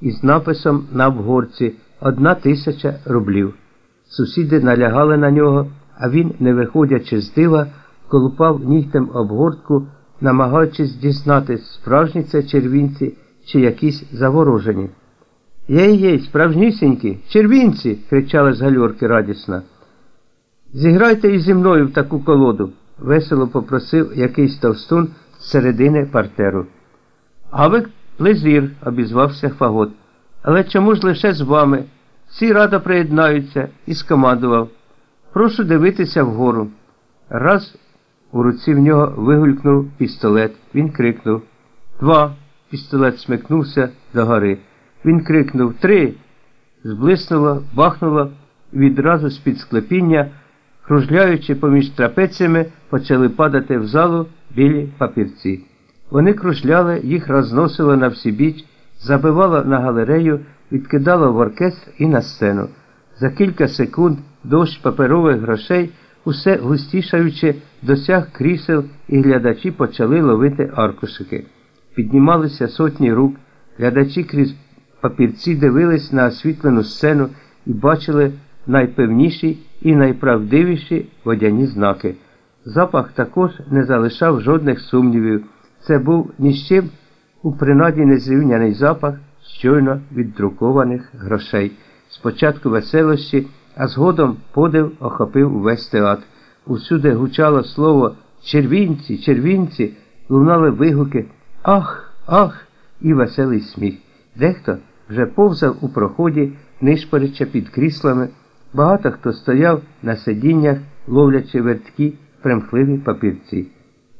із написом на обгорці одна тисяча рублів. Сусіди налягали на нього, а він, не виходячи з дива, колупав нігтем обгортку, намагаючись дізнатись, справжні це червінці чи якісь заворожені. Єй єй, справжнісінькі, червінці. кричали з гальорки радісно. Зіграйте і зі мною в таку колоду, весело попросив якийсь товстун з середини партеру. А ви плезір, обізвався Фагот. Але чому ж лише з вами? Всі радо приєднаються і скомандував. Прошу дивитися вгору. Раз у руці в нього вигулькнув пістолет. Він крикнув Два. Пістолет смикнувся до гори. Він крикнув Три. Зблиснуло, бахнуло, відразу з-під склепіння, кружляючи поміж трапеціями, почали падати в залу білі папірці. Вони кружляли, їх розносило на всі біч, забивало на галерею, відкидало в оркестр і на сцену. За кілька секунд дощ паперових грошей, усе густішаючи, досяг крісел, і глядачі почали ловити аркушики. Піднімалися сотні рук, глядачі крізь папірці дивились на освітлену сцену і бачили найпевніші і найправдивіші водяні знаки. Запах також не залишав жодних сумнівів. Це був ні з чим у принаді незрівняний запах щойно віддрукованих грошей. Спочатку веселощі, а згодом подив охопив увесь театр. Усюди гучало слово червінці, червінці, лунали вигуки Ах, ах! і веселий сміх. Дехто вже повзав у проході, нишпорячи під кріслами. Багато хто стояв на сидіннях, ловлячи верткі примхливі папірці.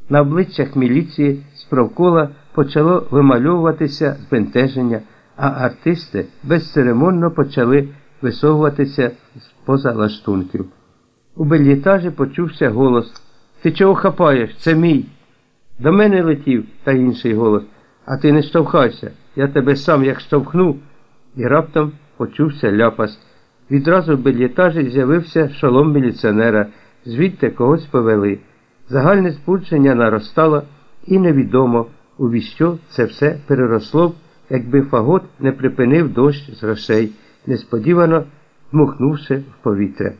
На обличчях міліції з провкола почало вимальовуватися збентеження, а артисти безцеремонно почали висовуватися з поза лаштунків. У бельєтажі почувся голос Ти чого хапаєш? Це мій. До мене летів та інший голос. А ти не штовхайся. Я тебе сам як штовхну. І раптом почувся ляпас. Відразу в бельєтажі з'явився шолом міліціонера, звідти когось повели. Загальне збудження наростало, і невідомо, у віщо це все переросло якби фагот не припинив дощ з грошей, несподівано дмухнувши в повітря.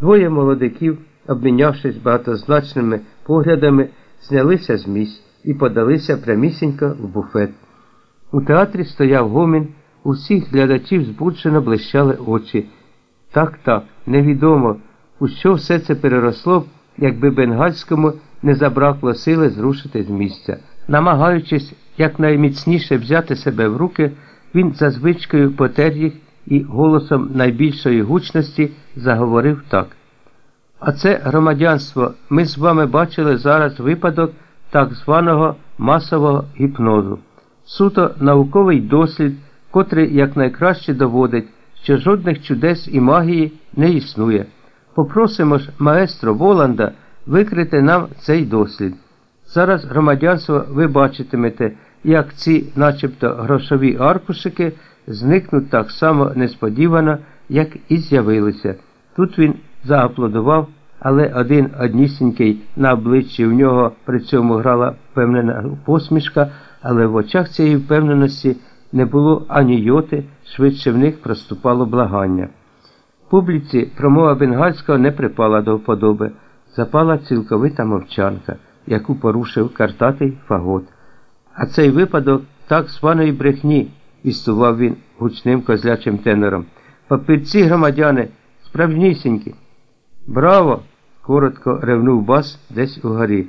Двоє молодиків, обмінявшись багатозначними поглядами, знялися з місць і подалися прямісінько в буфет. У театрі стояв гомін, у всіх глядачів збуджено блищали очі. Так, так, невідомо, у що все це переросло якби бенгальському не забракло сили зрушити з місця. Намагаючись якнайміцніше взяти себе в руки, він за звичкою потер їх і голосом найбільшої гучності заговорив так. А це громадянство. Ми з вами бачили зараз випадок так званого масового гіпнозу. Суто науковий дослід, котрий якнайкраще доводить, що жодних чудес і магії не існує. Попросимо ж маестро Воланда викрити нам цей дослід. Зараз громадянство ви бачитимете, як ці, начебто, грошові аркушики зникнуть так само несподівано, як і з'явилися. Тут він зааплодував, але один однісінький на обличчі в нього при цьому грала впевнена посмішка, але в очах цієї впевненості не було ані йоти, швидше в них проступало благання. Публіці промова бенгальського не припала до вподоби, запала цілковита мовчанка, яку порушив картатий фагот. А цей випадок так званої брехні, істував він гучним козлячим тенором. Папірці громадяни, справжнісінькі. Браво! коротко ревнув бас десь угорі.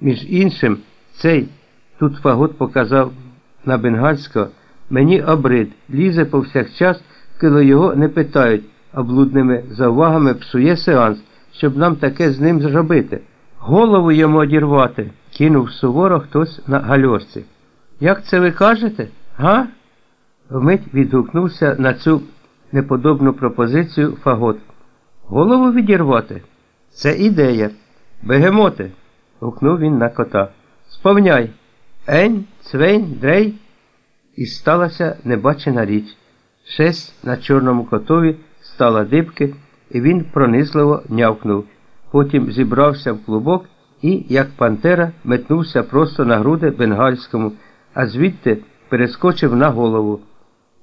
Між іншим, цей тут фагот показав на бенгальського, мені обрид, лізе повсякчас, коли його не питають, облудними заувагами псує сеанс, щоб нам таке з ним зробити. Голову йому одірвати, кинув суворо хтось на гальорці. Як це ви кажете? Га? Вмить відгукнувся на цю неподобну пропозицію фагот. Голову відірвати? Це ідея. Бегемоти. гукнув він на кота. Сповняй. Ень, цвень, дрей. І сталася небачена річ. Шесть на чорному котові стала дибки, і він пронизливо нявкнув. Потім зібрався в клубок і, як пантера, метнувся просто на груди бенгальському, а звідти перескочив на голову.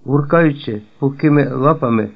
гуркаючи пухкими лапами.